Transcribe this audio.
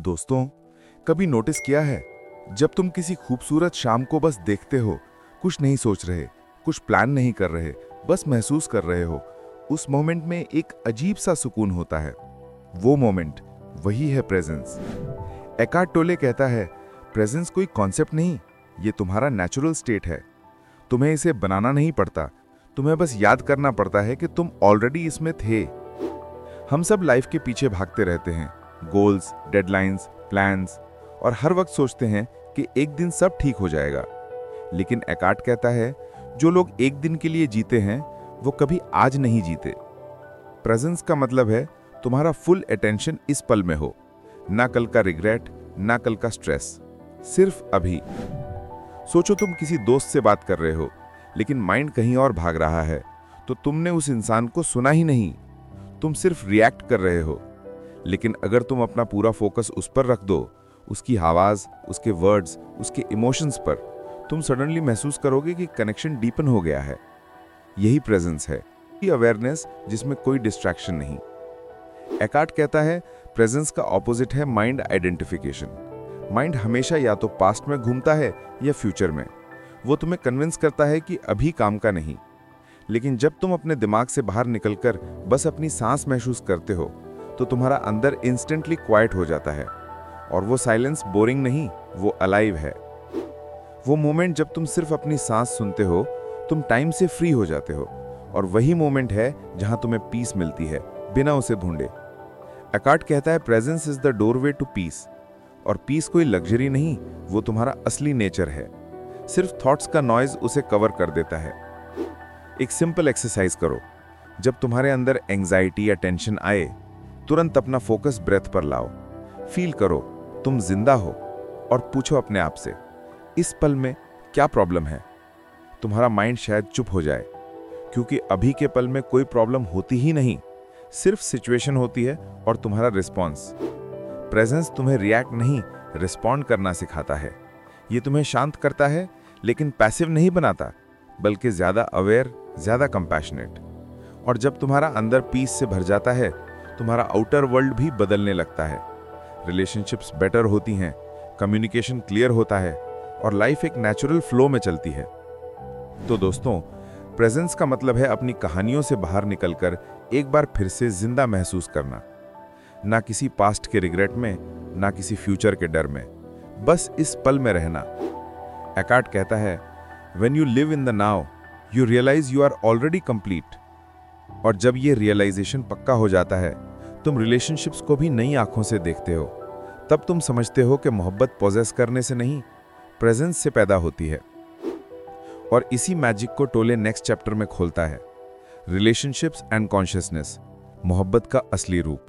दोस्तों, कभी नोटिस किया है? जब तुम किसी खूबसूरत शाम को बस देखते हो, कुछ नहीं सोच रहे, कुछ प्लान नहीं कर रहे, बस महसूस कर रहे हो, उस मोमेंट में एक अजीब सा सुकून होता है। वो मोमेंट वही है प्रेजेंस एकार्ट टोले कहता है प्रेजेंस कोई कॉन्सेप्ट नहीं, ये तुम्हारा नेचुरल स्टेट है। तुम्हें इसे बनाना नहीं पड़ता, तुम्हें बस याद करना पड़ता है कि तुम ऑलरेडी इसमें थे। हम सब लाइफ के पीछे भागते रहते हैं। गोल्स, डेडलाइंस, प्लान्स और हर वक्त सोचते हैं कि एक दिन सब ठीक हो जाएगा। लेकिन एकार्ट कहता है, जो लोग एक दिन के लिए जीते हैं, वो कभी आज नहीं जीते। प्रेजेंस का मतलब है, तुम्हारा फुल अटेंशन इस पल में हो। ना कल का रिग्रेट ना कल का स्ट्रेस सिर्फ़ अभी। सोचो तुम किसी दोस्त से बात कर रहे हो, लेकिन माइंड कहीं और भाग रहा है तो तुमने उस इंसान को सुना ही नहीं। तुम सिर्फ़ रिएक्ट कर रहे हो। लेकिन अगर तुम अपना पूरा फोकस उस पर रख दो, उसकी आवाज़, उसके वर्ड्स उसके इमोशंस पर, तुम सडनली महसूस करोगे कि कनेक्शन डीपन हो गया है। यही प्रेजेंस है अवेयरनेस जिसमें कोई डिस्ट्रैक्शन नहीं। एकार्ट कहता है प्रेजेंस का ऑपोजिट है माइंड आइडेंटिफिकेशन माइंड हमेशा या तो पास्ट में घूमता है या फ्यूचर में। वो तुम्हें कन्विंस करता है कि अभी काम का नहीं। लेकिन जब तुम अपने दिमाग से बाहर निकलकर बस अपनी सांस महसूस करते हो तो तुम्हारा अंदर इंस्टेंटली क्वाइट हो जाता है। और वो साइलेंस बोरिंग नहीं, वो अलाइव है। वो मोमेंट जब तुम सिर्फ़ अपनी सांस सुनते हो, तुम टाइम से फ्री हो जाते हो। और वही मोमेंट है जहाँ तुम्हें पीस मिलती है, बिना उसे ढूंढे। अकार्ट कहता है presence is the doorway to peace और पीस कोई लग्जरी नहीं, वो तुम्हारा असली नेचर है। सिर्फ़ थॉट्स का नॉइज़ उसे कवर कर देता है। एक सिंपल एक्सरसाइज करो। जब तुम्हारे अंदर एंजाइटी या टेंशन आए तुरंत अपना फोकस ब्रेथ पर लाओ। फील करो, तुम ज़िंदा हो, और पूछो अपने आप से, इस पल में क्या प्रॉब्लम है? तुम्हारा माइंड शायद चुप हो जाए, क्योंकि अभी के पल में कोई प्रॉब्लम होती ही नहीं। सिर्फ़ सिचुएशन होती है और तुम्हारा रिस्पॉन्स प्रेजेंस तुम्हें रिएक्ट नहीं रिस्पॉन्ड करना सिखाता है। ये तुम्हें शांत करता है, लेकिन पैसिव नहीं बनाता, बल्कि ज़्यादा अवेयर, ज़्यादा कंपैशनेट। और जब तुम्हारा अंदर पीस से भर जाता है तुम्हारा आउटर वर्ल्ड भी बदलने लगता है। रिलेशनशिप्स बेटर होती हैं कम्युनिकेशन क्लियर होता है, और लाइफ एक नेचुरल फ्लो में चलती है। तो दोस्तों प्रेजेंस का मतलब है अपनी कहानियों से बाहर निकलकर एक बार फिर से ज़िंदा महसूस करना। ना किसी पास्ट के रिग्रेट में, ना किसी फ्यूचर के डर में। बस इस पल में रहना। एकार्ट कहता है when you live in the now you realize you are already complete और जब ये रियलाइजेशन पक्का हो जाता है तुम रिलेशनशिप्स को भी नई आँखों से देखते हो, तब तुम समझते हो कि मोहब्बत पोजेस करने से नहीं प्रेजेंस से पैदा होती है। और इसी मैजिक को टोले नेक्स्ट चैप्टर में खोलता है रिलेशनशिप्स एंड कॉन्शियसनेस मोहब्बत का असली रूप।